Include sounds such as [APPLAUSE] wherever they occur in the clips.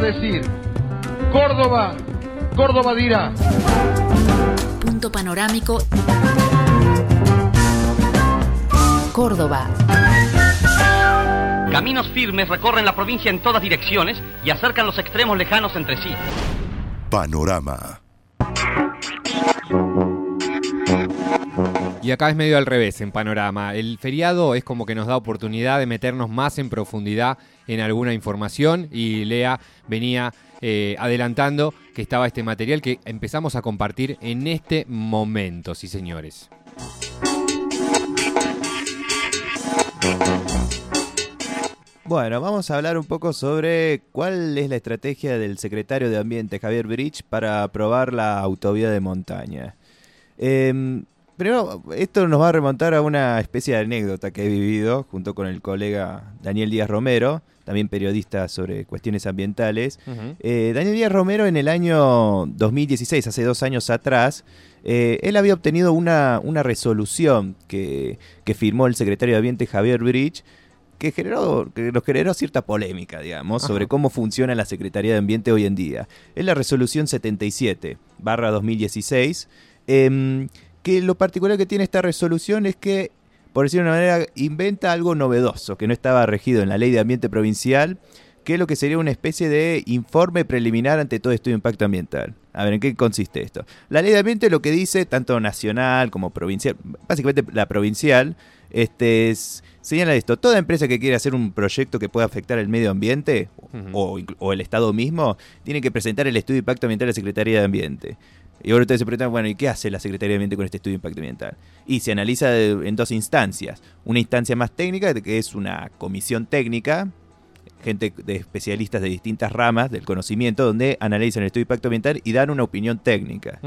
decir, Córdoba, Córdoba dirá. Punto panorámico. Córdoba. Caminos firmes recorren la provincia en todas direcciones y acercan los extremos lejanos entre sí. Panorama. Y acá es medio al revés en Panorama. El feriado es como que nos da oportunidad de meternos más en profundidad en alguna información y Lea venía eh, adelantando que estaba este material que empezamos a compartir en este momento, sí señores. Bueno, vamos a hablar un poco sobre cuál es la estrategia del secretario de Ambiente, Javier Bridge, para aprobar la autovía de montaña. Em, primero, esto nos va a remontar a una especie de anécdota que he vivido junto con el colega Daniel Díaz Romero, también periodista sobre cuestiones ambientales. Eh, Daniel Díaz Romero en el año 2016, hace dos años atrás, eh, él había obtenido una, una resolución que, que firmó el secretario de Ambiente Javier Bridge que, generó, que nos generó cierta polémica, digamos, sobre cómo funciona la Secretaría de Ambiente hoy en día. Es la resolución 77, barra 2016, em, que lo particular que tiene esta resolución es que, por decirlo de una manera, inventa algo novedoso, que no estaba regido en la Ley de Ambiente Provincial, que es lo que sería una especie de informe preliminar ante todo estudio de impacto ambiental. A ver, ¿en qué consiste esto? La ley de ambiente lo que dice, tanto nacional como provincial, básicamente la provincial, este es, señala esto, toda empresa que quiera hacer un proyecto que pueda afectar el medio ambiente o, el Estado mismo, tiene que presentar el estudio de impacto ambiental a la Secretaría de Ambiente. Y ahora ustedes se preguntan, bueno, ¿y qué hace la Secretaría de Ambiente con este estudio de impacto ambiental? Y se analiza en dos instancias. Una instancia más técnica, que es una comisión técnica, gente de especialistas de distintas ramas del conocimiento, donde analizan el estudio de impacto ambiental y dan una opinión técnica.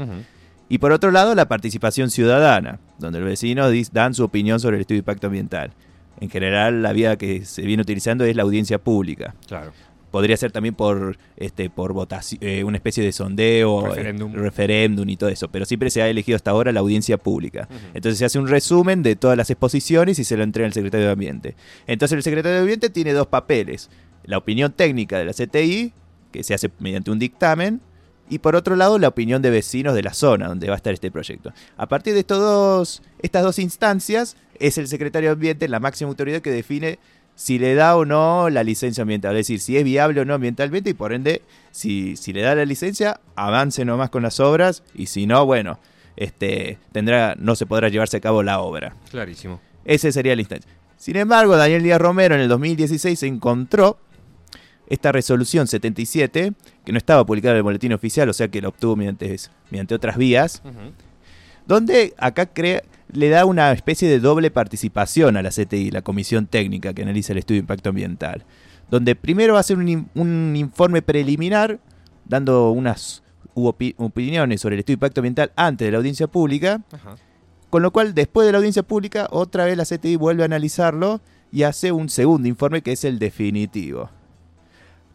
Y por otro lado, la participación ciudadana, donde los vecinos dan su opinión sobre el estudio de impacto ambiental. En general, la vía que se viene utilizando es la audiencia pública. Claro. Podría ser también por, este, por votación, eh, una especie de sondeo, referéndum. referéndum y todo eso, pero siempre se ha elegido hasta ahora la audiencia pública. Entonces se hace un resumen de todas las exposiciones y se lo entrega al secretario de Ambiente. Entonces el secretario de Ambiente tiene dos papeles, la opinión técnica de la CTI, que se hace mediante un dictamen, y por otro lado la opinión de vecinos de la zona donde va a estar este proyecto. A partir de estos dos, estas dos instancias, es el secretario de Ambiente la máxima autoridad que define si le da o no la licencia ambiental, es decir, si es viable o no ambientalmente y por ende, si, si le da la licencia, avance nomás con las obras y si no, bueno, este, tendrá, no se podrá llevarse a cabo la obra. Clarísimo. Ese sería la instancia. Sin embargo, Daniel Díaz Romero en el 2016 encontró esta resolución 77, que no estaba publicada en el boletín oficial, o sea que la obtuvo mediante, mediante otras vías, donde acá crea, le da una especie de doble participación a la CTI, la Comisión Técnica que analiza el estudio de impacto ambiental, donde primero va a hacer un, informe preliminar, dando unas opiniones sobre el estudio de impacto ambiental antes de la audiencia pública, con lo cual después de la audiencia pública otra vez la CTI vuelve a analizarlo y hace un segundo informe que es el definitivo.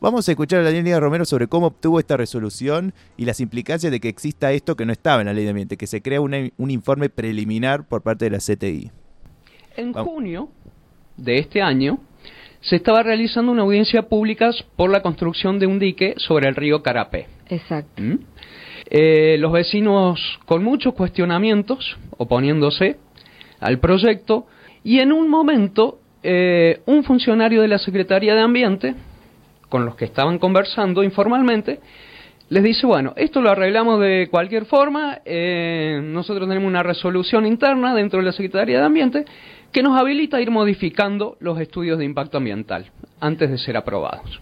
Vamos a escuchar a Daniel Díaz Romero sobre cómo obtuvo esta resolución y las implicancias de que exista esto que no estaba en la ley de ambiente, que se crea un informe preliminar por parte de la CTI. En junio de este año se estaba realizando una audiencia pública por la construcción de un dique sobre el río Carapé. Exacto. ¿Mm? Eh, los vecinos con muchos cuestionamientos, oponiéndose al proyecto, y en un momento eh, un funcionario de la Secretaría de Ambiente, con los que estaban conversando informalmente, les dice, bueno, esto lo arreglamos de cualquier forma, eh, nosotros tenemos una resolución interna dentro de la Secretaría de Ambiente que nos habilita a ir modificando los estudios de impacto ambiental antes de ser aprobados.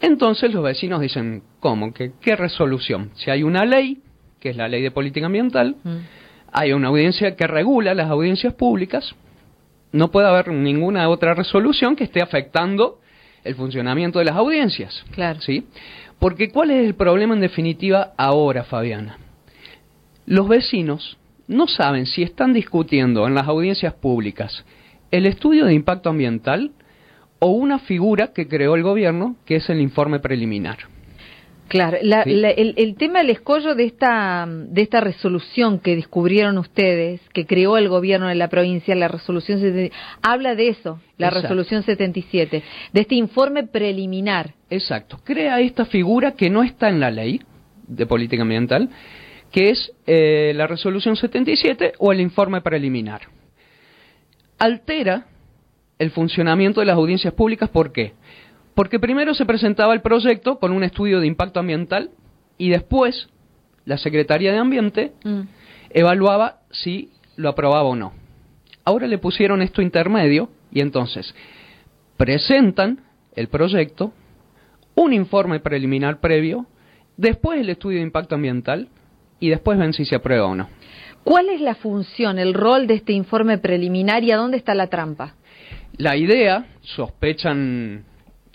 Entonces los vecinos dicen, ¿cómo? ¿Qué, qué resolución? Si hay una ley, que es la ley de política ambiental, Mm. hay una audiencia que regula las audiencias públicas, no puede haber ninguna otra resolución que esté afectando el funcionamiento de las audiencias. Claro. ¿Sí? Porque ¿cuál es el problema en definitiva ahora, Fabiana? Los vecinos no saben si están discutiendo en las audiencias públicas el estudio de impacto ambiental o una figura que creó el gobierno, que es el informe preliminar. Claro, la- Sí. la- el, el tema del escollo de esta, de esta resolución que descubrieron ustedes, que creó el gobierno de la provincia, la resolución 70 habla de eso, la Exacto. resolución 77, de este informe preliminar. Exacto. Crea esta figura que no está en la ley de política ambiental, que es eh, la resolución 77 o el informe preliminar. Altera el funcionamiento de las audiencias públicas, ¿por qué? Porque primero se presentaba el proyecto con un estudio de impacto ambiental y después la Secretaría de Ambiente Mm. evaluaba si lo aprobaba o no. Ahora le pusieron esto intermedio y entonces presentan el proyecto, un informe preliminar previo, después el estudio de impacto ambiental y después ven si se aprueba o no. ¿Cuál es la función, el rol de este informe preliminar y a dónde está la trampa? La idea, sospechan,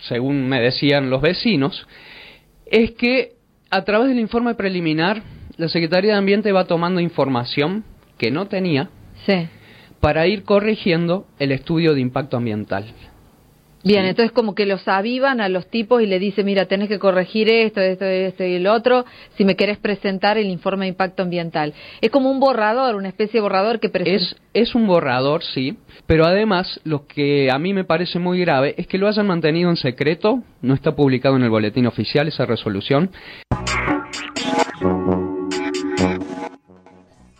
según me decían los vecinos, es que a través del informe preliminar la Secretaría de Ambiente va tomando información que no tenía Sí. para ir corrigiendo el estudio de impacto ambiental. Bien, Sí. entonces como que los avivan a los tipos y le dice, mira, tenés que corregir esto, esto, esto y el otro, si me querés presentar el informe de impacto ambiental. Es como un borrador, una especie de borrador que presenta. Es, es un borrador, sí, pero además lo que a mí me parece muy grave es que lo hayan mantenido en secreto, no está publicado en el boletín oficial esa resolución.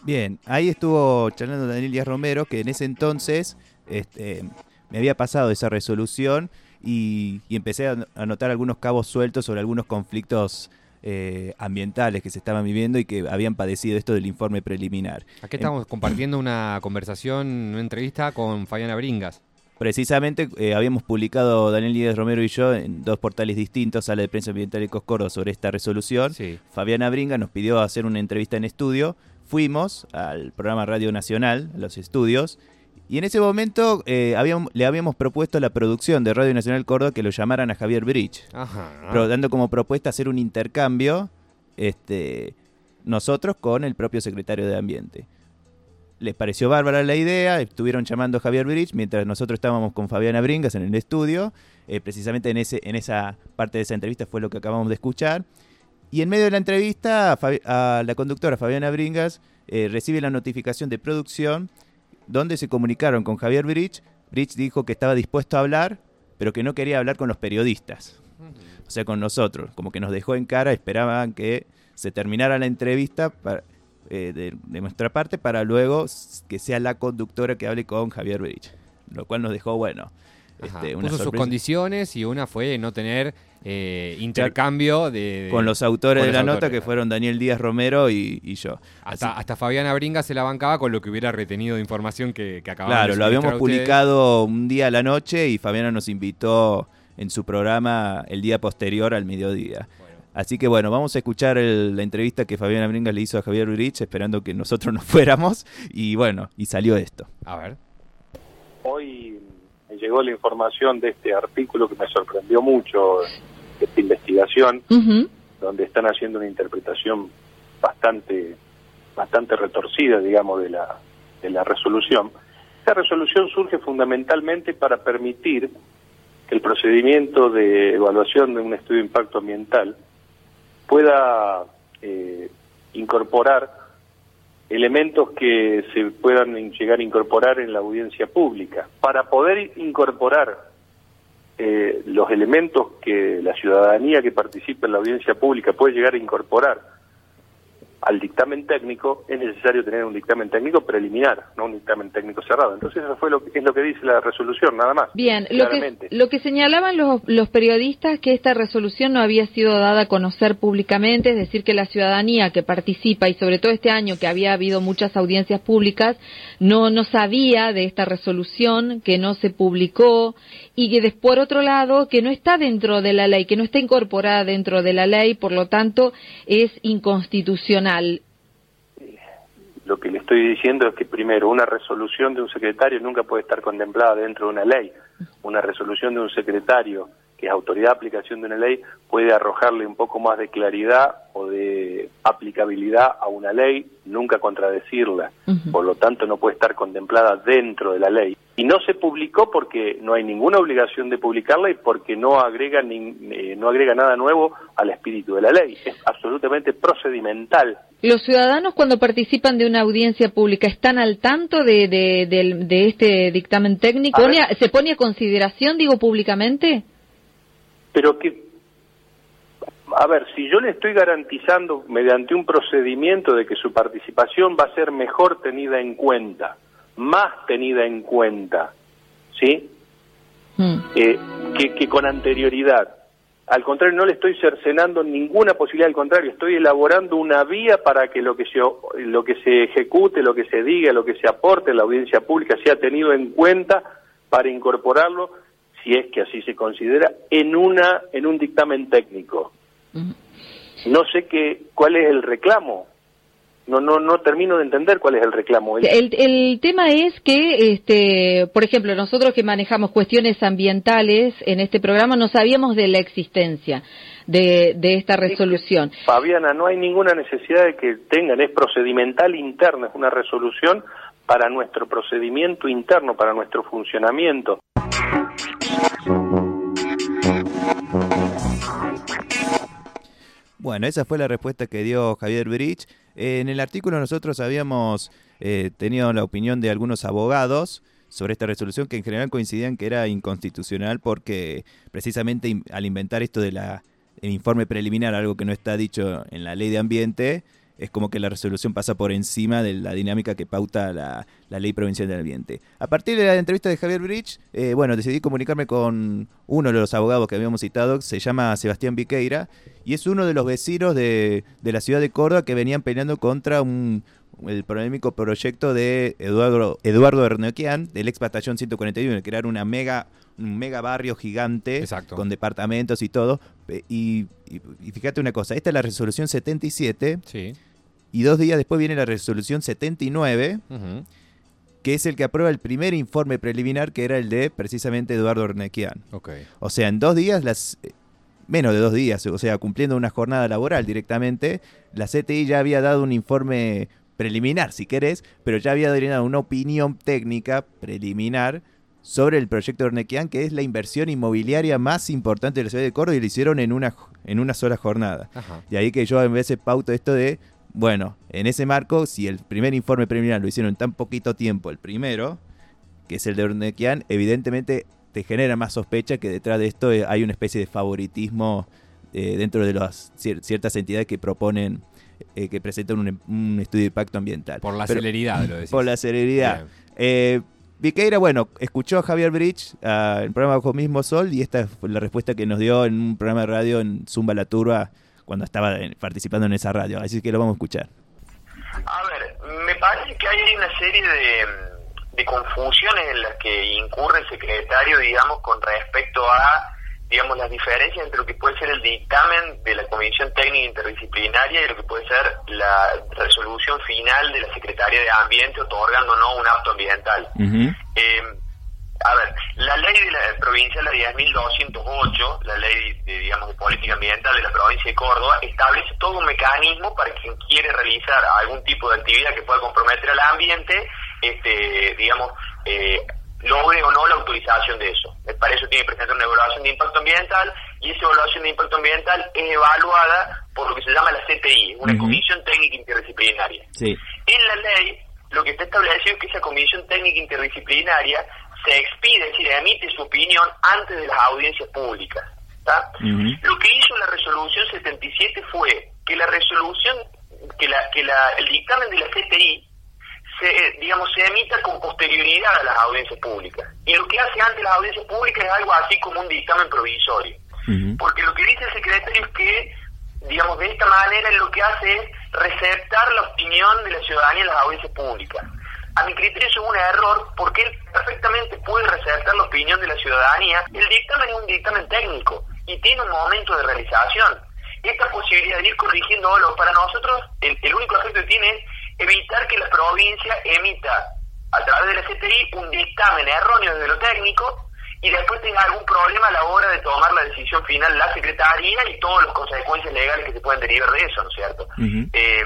Bien, ahí estuvo charlando Daniel Díaz Romero, que en ese entonces este, me había pasado esa resolución y, y empecé a notar algunos cabos sueltos sobre algunos conflictos eh, ambientales que se estaban viviendo y que habían padecido esto del informe preliminar. Aquí estamos compartiendo una conversación, una entrevista con Fabiana Bringas. Precisamente eh, habíamos publicado Daniel Díaz Romero y yo en dos portales distintos, Sala de Prensa Ambiental y Coscordo, sobre esta resolución. Sí. Fabiana Bringa nos pidió hacer una entrevista en estudio. Fuimos al programa Radio Nacional, a los estudios, y en ese momento eh, habíamos- le habíamos propuesto a la producción de Radio Nacional Córdoba que lo llamaran a Javier Bridge, Ajá. pero dando como propuesta hacer un intercambio este, nosotros con el propio secretario de Ambiente. Les pareció bárbara la idea, estuvieron llamando a Javier Bridge mientras nosotros estábamos con Fabiana Bringas en el estudio. Eh, precisamente en, ese, en esa parte de esa entrevista fue lo que acabamos de escuchar. Y en medio de la entrevista, a, Fabi- a la conductora Fabiana Bringas eh, recibe la notificación de producción donde se comunicaron con Javier Bridge. Bridge dijo que estaba dispuesto a hablar, pero que no quería hablar con los periodistas. O sea, con nosotros. Como que nos dejó en cara, esperaban que se terminara la entrevista eh, de, de nuestra parte para luego que sea la conductora que hable con Javier Bridge. Lo cual nos dejó, bueno. Este, una Puso sus condiciones y una fue no tener eh, intercambio de, de- con los autores con de los la nota que fueron Daniel Díaz Romero y, y yo. Hasta, Así- hasta Fabiana Bringa se la bancaba con lo que hubiera retenido de información que, que Claro, de lo habíamos publicado un día a la noche y Fabiana nos invitó en su programa el día posterior al mediodía. Así que bueno, vamos a escuchar el- la entrevista que Fabiana Bringas le hizo a Javier Urich esperando que nosotros [LAUGHS] nos fuéramos y bueno, y salió esto. A ver. Hoy llegó la información de este artículo que me sorprendió mucho, esta investigación, donde están haciendo una interpretación bastante bastante retorcida, digamos, de la, de la resolución. Esta resolución surge fundamentalmente para permitir que el procedimiento de evaluación de un estudio de impacto ambiental pueda eh, incorporar elementos que se puedan llegar a incorporar en la audiencia pública. Para poder incorporar eh, los elementos que la ciudadanía que participa en la audiencia pública puede llegar a incorporar al dictamen técnico, es necesario tener un dictamen técnico preliminar, no un dictamen técnico cerrado. Entonces eso fue lo que, es lo que dice la resolución, nada más. Bien, lo que, lo que señalaban los, los periodistas que esta resolución no había sido dada a conocer públicamente, es decir, que la ciudadanía que participa y sobre todo este año que había habido muchas audiencias públicas no no sabía de esta resolución, que no se publicó y que por otro lado que no está dentro de la ley, que no está incorporada dentro de la ley, por lo tanto es inconstitucional. Lo que le estoy diciendo es que primero, una resolución de un secretario nunca puede estar contemplada dentro de una ley. Una resolución de un secretario que es autoridad de aplicación de una ley, puede arrojarle un poco más de claridad o de aplicabilidad a una ley, nunca contradecirla. Por lo tanto, no puede estar contemplada dentro de la ley. Y no se publicó porque no hay ninguna obligación de publicarla y porque no agrega, ni, eh, no agrega nada nuevo al espíritu de la ley. Es absolutamente procedimental. ¿Los ciudadanos cuando participan de una audiencia pública están al tanto de, de, del- de este dictamen técnico? A ver. ¿Pone a- ¿Se pone a consideración, digo, públicamente? Pero que, a ver, si yo le estoy garantizando mediante un procedimiento de que su participación va a ser mejor tenida en cuenta, más tenida en cuenta, ¿sí? Mm. Eh, que, que con anterioridad. Al contrario, no le estoy cercenando ninguna posibilidad, al contrario, estoy elaborando una vía para que lo que se, lo que se ejecute, lo que se diga, lo que se aporte en la audiencia pública sea tenido en cuenta para incorporarlo, si es que así se considera, en, una, en un dictamen técnico. No sé qué, cuál es el reclamo. No, no, no termino de entender cuál es el reclamo. El- El, tema es que, este, por ejemplo, nosotros que manejamos cuestiones ambientales en este programa no sabíamos de la existencia de, de esta resolución. Fabiana, no hay ninguna necesidad de que tengan, es procedimental interno, es una resolución para nuestro procedimiento interno, para nuestro funcionamiento. Bueno, esa fue la respuesta que dio Javier Brich. Eh, en el artículo nosotros habíamos eh, tenido la opinión de algunos abogados sobre esta resolución que en general coincidían que era inconstitucional porque precisamente al inventar esto de la el informe preliminar, algo que no está dicho en la ley de ambiente, es como que la resolución pasa por encima de la dinámica que pauta la, la ley provincial del ambiente. A partir de la entrevista de Javier Brich, eh, bueno, decidí comunicarme con uno de los abogados que habíamos citado, se llama Sebastián Viqueira, y es uno de los vecinos de, de la ciudad de Córdoba que venían peleando contra un, el polémico proyecto de Eduardo, Eduardo Ernequian, del ex batallón 141, de crear una mega, un mega barrio gigante Exacto. con departamentos y todo. Y- y fíjate una cosa, esta es la resolución 77 Sí. Y dos días después viene la resolución 79, Ujú. que es el que aprueba el primer informe preliminar, que era el de precisamente Eduardo Ernequian. Ok. O sea, en dos días, las eh, menos de dos días, o sea, cumpliendo una jornada laboral directamente, la CTI ya había dado un informe preliminar, si querés, pero ya había dado una opinión técnica preliminar sobre el proyecto Ornequian, que es la inversión inmobiliaria más importante de la ciudad de Córdoba y lo hicieron en una, en una sola jornada. Ajá. Y ahí que yo a veces pauto esto de, bueno, en ese marco, si el primer informe preliminar lo hicieron en tan poquito tiempo, el primero, que es el de Ornequian, evidentemente te genera más sospecha que detrás de esto eh, hay una especie de favoritismo eh, dentro de las cier- ciertas entidades que proponen, eh, que presentan un, un estudio de impacto ambiental. Por la Pero- celeridad, lo decís. Por la celeridad. Eh, Viqueira, bueno, escuchó a Javier Bridge en el programa Bajo Mismo Sol y esta fue la respuesta que nos dio en un programa de radio en Zumba La Turba cuando estaba participando en esa radio. Así que lo vamos a escuchar. A ver, me parece que hay una serie de, de confusiones en las que incurre el secretario, digamos, con respecto a, digamos, las diferencias entre lo que puede ser el dictamen de la Comisión Técnica Interdisciplinaria y lo que puede ser la resolución final de la Secretaría de Ambiente otorgando no un acto ambiental. Eh, a ver, la ley de la provincia, la 10.208, la ley de, digamos, de política ambiental de Córdoba, establece todo un mecanismo para quien quiere realizar algún tipo de actividad que pueda comprometer al ambiente, este, digamos, eh, logre o no la autorización de eso. Eh, Para eso tiene que presentar una evaluación de impacto ambiental y esa evaluación de impacto ambiental es evaluada por lo que se llama la CTI, una. Comisión Técnica Interdisciplinaria. Sí. En la ley, lo que está establecido es que esa comisión técnica interdisciplinaria se expide, es decir, emite su opinión antes de las audiencias públicas. Lo que hizo la resolución 77 fue que la resolución, que, la, que la, el dictamen de la CTI se, digamos, se emita con posterioridad a las audiencias públicas. Y lo que hace antes las audiencias públicas es algo así como un dictamen provisorio. Porque lo que dice el secretario es que, digamos, de esta manera lo que hace es receptar la opinión de la ciudadanía en las audiencias públicas. A mi criterio eso es un error porque él perfectamente puede receptar la opinión de la ciudadanía. El dictamen es un dictamen técnico y tiene un momento de realización. Esta posibilidad de ir corrigiéndolo, para nosotros el, el único efecto que tiene es evitar que la provincia emita a través de la CTI un dictamen erróneo desde lo técnico y después tenga algún problema a la hora de tomar la decisión final la Secretaría y todas las consecuencias legales que se pueden derivar de eso, ¿no es cierto? eh,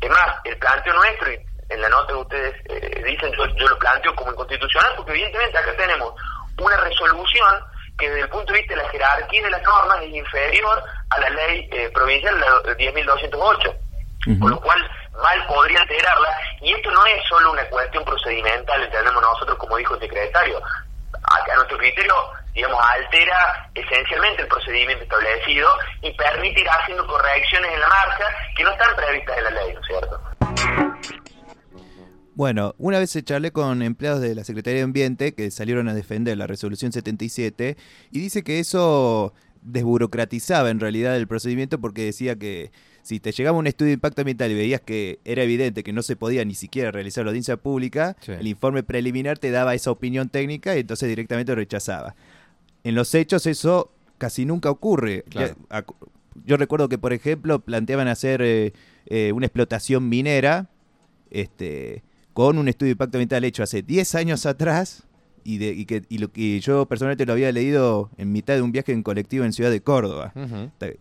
es más, el planteo nuestro, y en la nota que ustedes eh, dicen, yo, yo lo planteo como inconstitucional, porque evidentemente acá tenemos una resolución que desde el punto de vista de la jerarquía de las normas es inferior a la ley eh, provincial, la 10.208, con lo cual mal podría alterarla, y esto no es solo una cuestión procedimental, entendemos nosotros, como dijo el secretario, a nuestro criterio, digamos, altera esencialmente el procedimiento establecido y permite ir haciendo correcciones en la marcha que no están previstas en la ley, ¿no es cierto? Bueno, una vez se charlé con empleados de la Secretaría de Ambiente que salieron a defender la resolución 77 y dice que eso desburocratizaba en realidad el procedimiento porque decía que si te llegaba un estudio de impacto ambiental y veías que era evidente que no se podía ni siquiera realizar la audiencia pública, Sí. el informe preliminar te daba esa opinión técnica y entonces directamente rechazaba. En los hechos eso casi nunca ocurre. Claro. Ya, acu- Yo recuerdo que, por ejemplo, planteaban hacer eh, eh, una explotación minera este, con un estudio de impacto ambiental hecho hace 10 años atrás y, de, y, que, y lo que yo personalmente lo había leído en mitad de un viaje en colectivo en Ciudad de Córdoba.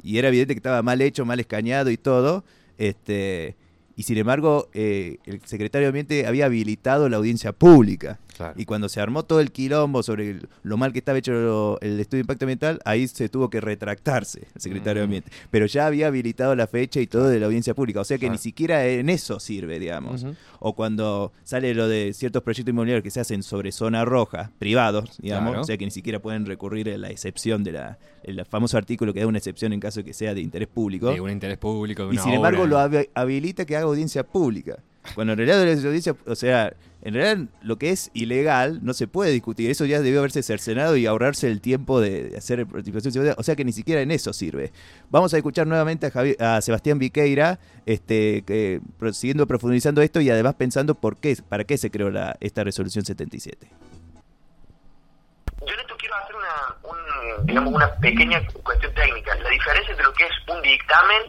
Y era evidente que estaba mal hecho, mal escañado y todo. Este, y sin embargo, eh, el secretario de Ambiente había habilitado la audiencia pública. Claro. Y cuando se armó todo el quilombo sobre el- lo mal que estaba hecho lo- el estudio de impacto ambiental, ahí se tuvo que retractarse el secretario de. Ambiente. Pero ya había habilitado la fecha y todo de la audiencia pública. O sea que Claro. ni siquiera en eso sirve, digamos. O cuando sale lo de ciertos proyectos inmobiliarios que se hacen sobre zona roja, privados, digamos. Claro. O sea que ni siquiera pueden recurrir a la excepción de la, el famoso artículo que da una excepción en caso de que sea de interés público. De un interés público. de Y sin embargo lo habi- habilita que haga audiencia pública. Cuando en realidad la audiencia, o sea, en realidad lo que es ilegal no se puede discutir. Eso ya debió haberse cercenado y ahorrarse el tiempo de hacer participación. O sea que ni siquiera en eso sirve. Vamos a escuchar nuevamente a, Sebastián Viqueira, este, pro- siguiendo profundizando esto y además pensando por qué, para qué se creó la, esta resolución 77. Yo en esto quiero hacer una, un, digamos, una pequeña cuestión técnica. La diferencia entre lo que es un dictamen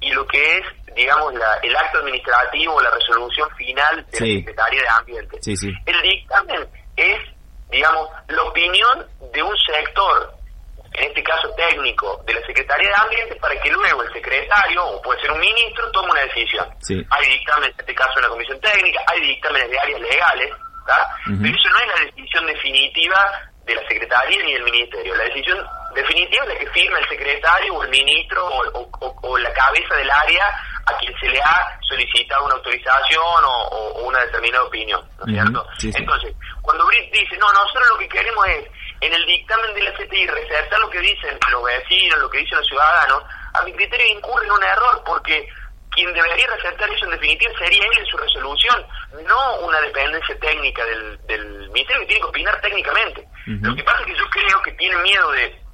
y lo que es, digamos, la, el acto administrativo o la resolución final de Sí. la Secretaría de Ambiente. Sí, sí. El dictamen es, digamos, la opinión de un sector, en este caso técnico, de la Secretaría de Ambiente, para que luego el secretario, o puede ser un ministro, tome una decisión. Hay dictámenes, en este caso, de una comisión técnica, hay dictámenes de áreas legales, pero eso no es la decisión definitiva de la Secretaría ni del Ministerio. La decisión definitiva es la que firma el secretario o el ministro o, o- o- o la cabeza del área a quien se le ha solicitado una autorización o, una determinada opinión, ¿no es cierto? Sí, sí. Entonces, cuando Brit dice, no, nosotros lo que queremos es, en el dictamen de la CTI, resaltar lo que dicen los vecinos, lo que dicen los ciudadanos, a mi criterio incurre en un error, porque quien debería resaltar eso en definitiva sería él en su resolución, no una dependencia técnica del, del ministerio que tiene que opinar técnicamente. Lo que pasa es que yo creo que tiene miedo de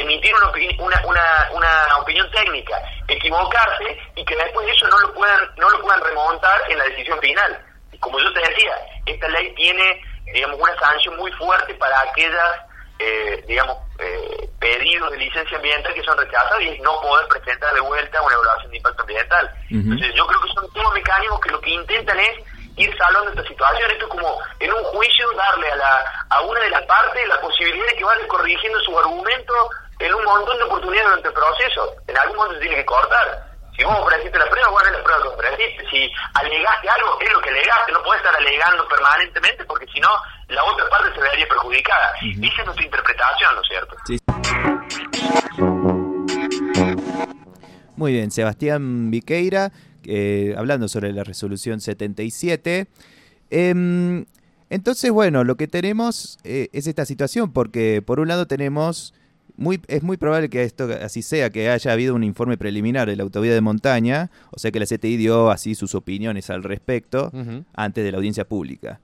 emitir una, una, una, una opinión técnica, equivocarse y que después de eso no lo puedan no lo puedan remontar en la decisión final. Como yo te decía, esta ley tiene digamos una sanción muy fuerte para aquellas eh, digamos eh, pedidos de licencia ambiental que son rechazados y es no poder presentar de vuelta una evaluación de impacto ambiental. Entonces yo creo que son todos mecanismos que lo que intentan es ir salvando esta situación. Esto es como en un juicio darle a, la, a una de las partes la posibilidad de que vaya corrigiendo su argumento en un montón de oportunidades durante el proceso. En algún momento se tiene que cortar. Si vos ofreciste la prueba, bueno, es la prueba que ofreciste. Si alegaste algo, es lo que alegaste. No podés estar alegando permanentemente porque si no, la otra parte se vería perjudicada. Esa es nuestra interpretación, ¿no es cierto? Sí. Muy bien, Sebastián Viqueira, eh, hablando sobre la resolución 77. Em, entonces, bueno, lo que tenemos eh, es esta situación, porque por un lado tenemos, muy, es muy probable que esto así sea, que haya habido un informe preliminar de la autovía de montaña, o sea que la CTI dio así sus opiniones al respecto antes de la audiencia pública.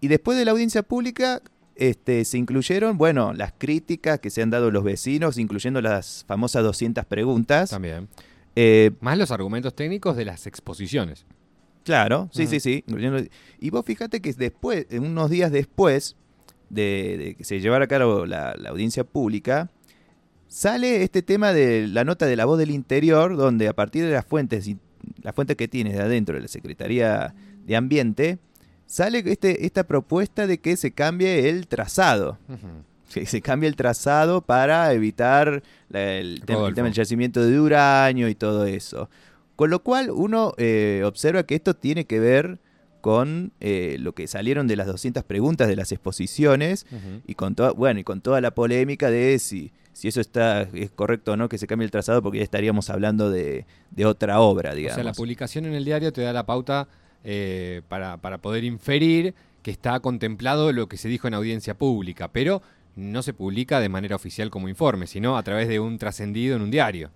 Y después de la audiencia pública, este, se incluyeron, bueno, las críticas que se han dado los vecinos, incluyendo las famosas 200 preguntas. También. Eh, Más los argumentos técnicos de las exposiciones. claro, sí, sí, sí. Y vos fíjate que después, unos días después de, que se llevara a cabo la, la audiencia pública, sale este tema de la nota de la voz del interior, donde a partir de las fuentes, las fuentes que tienes de adentro de la Secretaría de Ambiente, sale este, esta propuesta de que se cambie el trazado. Que se cambie el trazado para evitar la- el, tema, el tema del yacimiento de uranio y todo eso. Con lo cual uno eh, observa que esto tiene que ver con eh, lo que salieron de las 200 preguntas de las exposiciones y con toda, bueno, y con toda la polémica de si, si eso está es correcto o no que se cambie el trazado porque ya estaríamos hablando de, de otra obra, O digamos. sea, la publicación en el diario te da la pauta eh, para, para poder inferir que está contemplado lo que se dijo en audiencia pública, pero no se publica de manera oficial como informe, sino a través de un trascendido en un diario.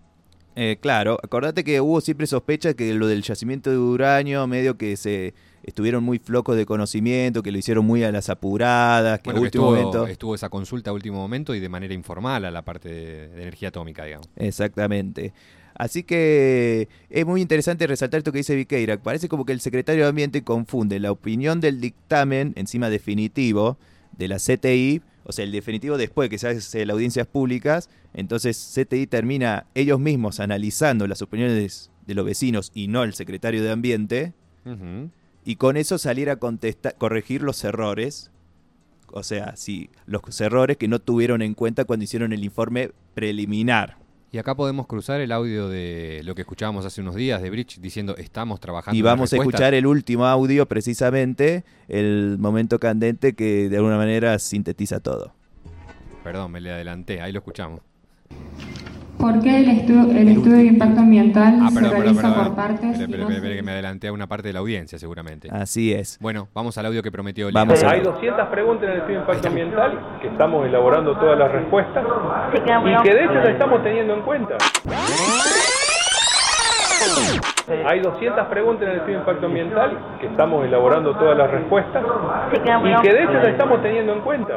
Eh, claro, acordate que hubo siempre sospecha que lo del yacimiento de uranio, medio que se estuvieron muy flocos de conocimiento, que lo hicieron muy a las apuradas, que Bueno, a que último estuvo, momento. estuvo esa consulta a último momento y de manera informal a la parte de, de energía atómica, digamos. Exactamente. Así que es muy interesante resaltar esto que dice Viqueira. Parece como que el secretario de Ambiente confunde la opinión del dictamen encima definitivo de la CTI, o sea, el definitivo después que se hace las audiencias públicas, entonces CTI termina ellos mismos analizando las opiniones de los vecinos y no el secretario de Ambiente, y con eso salir a contestar, corregir los errores, o sea, sí, los errores que no tuvieron en cuenta cuando hicieron el informe preliminar. Y acá podemos cruzar el audio de lo que escuchábamos hace unos días de Bridge diciendo estamos trabajando. Y vamos a respuestas". escuchar el último audio, precisamente, el momento candente que de alguna manera sintetiza todo. Perdón, me le adelanté, ahí lo escuchamos. ¿Por qué el, estu- el estudio de impacto ambiental Ah, se perdón, perdón, realiza perdón. por partes? Espera, espera, que me adelanté a una parte de la audiencia, seguramente. Así es. Bueno, vamos al audio que prometió Vamos Lina. a Hay 200 preguntas en el estudio de impacto ambiental que estamos elaborando todas las respuestas y que de hecho la estamos teniendo en cuenta. Hay 200 preguntas en el estudio de impacto ambiental que estamos elaborando todas las respuestas y que de hecho la estamos teniendo en cuenta.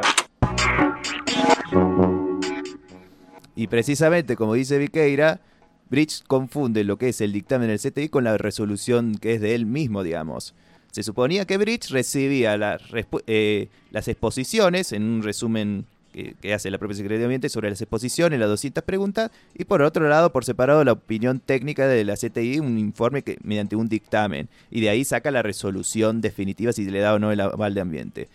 Y precisamente, como dice Viqueira, Bridge confunde lo que es el dictamen del CTI con la resolución que es de él mismo, digamos. Se suponía que Bridge recibía eh, las exposiciones en un resumen que, que hace la propia Secretaría de Ambiente sobre las exposiciones, las 200 preguntas, y por otro lado, por separado, la opinión técnica de la CTI, un informe que mediante un dictamen. Y de ahí saca la resolución definitiva si le da o no el aval de ambiente.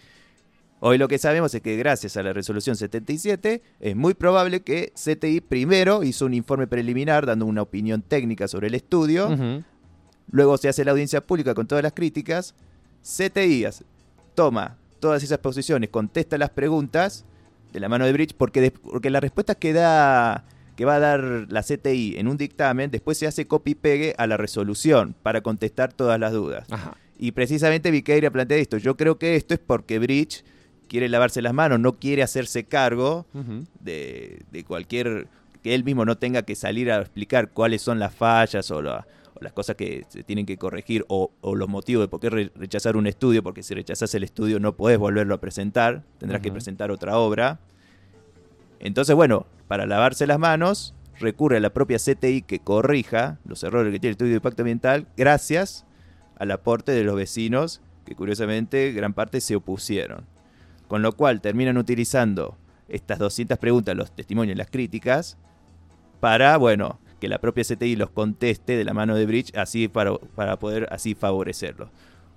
Hoy lo que sabemos es que gracias a la resolución 77 es muy probable que CTI primero hizo un informe preliminar dando una opinión técnica sobre el estudio, luego se hace la audiencia pública con todas las críticas, CTI toma todas esas posiciones, contesta las preguntas de la mano de Bridge, porque, porque la respuesta que da que va a dar la CTI en un dictamen, después se hace copy y pegue a la resolución para contestar todas las dudas. Ajá. Y precisamente Viqueira plantea esto. Yo creo que esto es porque Bridge quiere lavarse las manos, no quiere hacerse cargo de, de cualquier... que él mismo no tenga que salir a explicar cuáles son las fallas o, la- o las cosas que se tienen que corregir o, o los motivos de por qué re- rechazar un estudio, porque si rechazas el estudio no podés volverlo a presentar, tendrás que presentar otra obra. Entonces, bueno, para lavarse las manos, recurre a la propia CTI que corrija los errores que tiene el estudio de impacto ambiental gracias al aporte de los vecinos que curiosamente gran parte se opusieron. Con lo cual terminan utilizando estas 200 preguntas, los testimonios, las críticas, para, bueno, que la propia CTI los conteste de la mano de Bridge, así para, para poder así favorecerlo.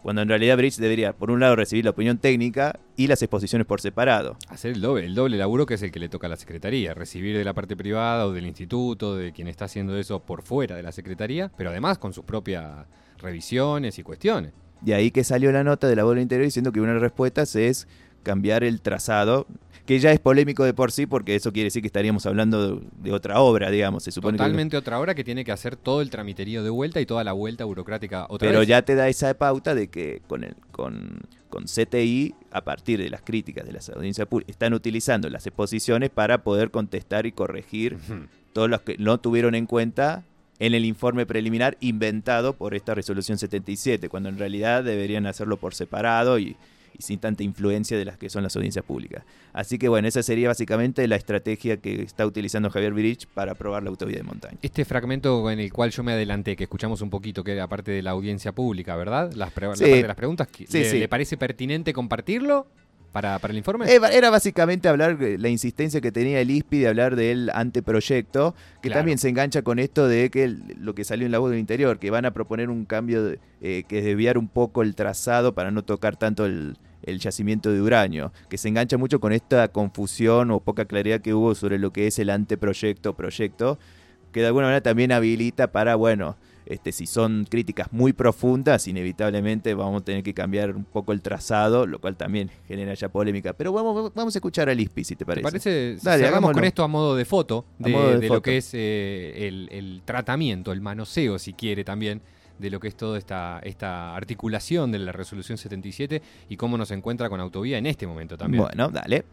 Cuando en realidad Bridge debería, por un lado, recibir la opinión técnica y las exposiciones por separado. Hacer el doble, el doble laburo que es el que le toca a la Secretaría, recibir de la parte privada o del instituto, de quien está haciendo eso por fuera de la Secretaría, pero además con sus propias revisiones y cuestiones. De ahí que salió la nota de la bola interior diciendo que una de las respuestas es cambiar el trazado, que ya es polémico de por sí, porque eso quiere decir que estaríamos hablando de, de otra obra, digamos. Se supone que- Totalmente otra hora que tiene que hacer todo el tramiterío de vuelta y toda la vuelta burocrática otra Pero vez. ya te da esa pauta de que con, el, con, con CTI, a partir de las críticas de las audiencias públicas, están utilizando las exposiciones para poder contestar y corregir Ujú. todos los que no tuvieron en cuenta en el informe preliminar inventado por esta resolución 77, cuando en realidad deberían hacerlo por separado y, y sin tanta influencia de las que son las audiencias públicas. Así que bueno, esa sería básicamente la estrategia que está utilizando Javier Virich para aprobar la autovía de montaña. Este fragmento en el cual yo me adelanté, que escuchamos un poquito, que era parte de la audiencia pública, ¿verdad? Las la parte de las preguntas, ¿que- Sí, ¿le, sí. le parece pertinente compartirlo? Para, para el informe? Era, básicamente hablar, de la insistencia que tenía el ISPI de hablar del anteproyecto, que Claro. también se engancha con esto de que el- lo que salió en la voz del interior, que van a proponer un cambio, de- eh, que es desviar un poco el trazado para no tocar tanto el, el yacimiento de uranio, que se engancha mucho con esta confusión o poca claridad que hubo sobre lo que es el anteproyecto proyecto, que de alguna manera también habilita para, bueno, este, si son críticas muy profundas, inevitablemente vamos a tener que cambiar un poco el trazado, lo cual también genera ya polémica. Pero vamos, vamos a escuchar al ISPI, si te ¿Te parece. parece? Dale, hagámoslo. con esto a modo de foto, A de, lo que es eh, el, el tratamiento, el manoseo, si quiere también, de lo que es toda esta, esta articulación de la resolución 77 y cómo nos encuentra con autovía en este momento también. Bueno, dale.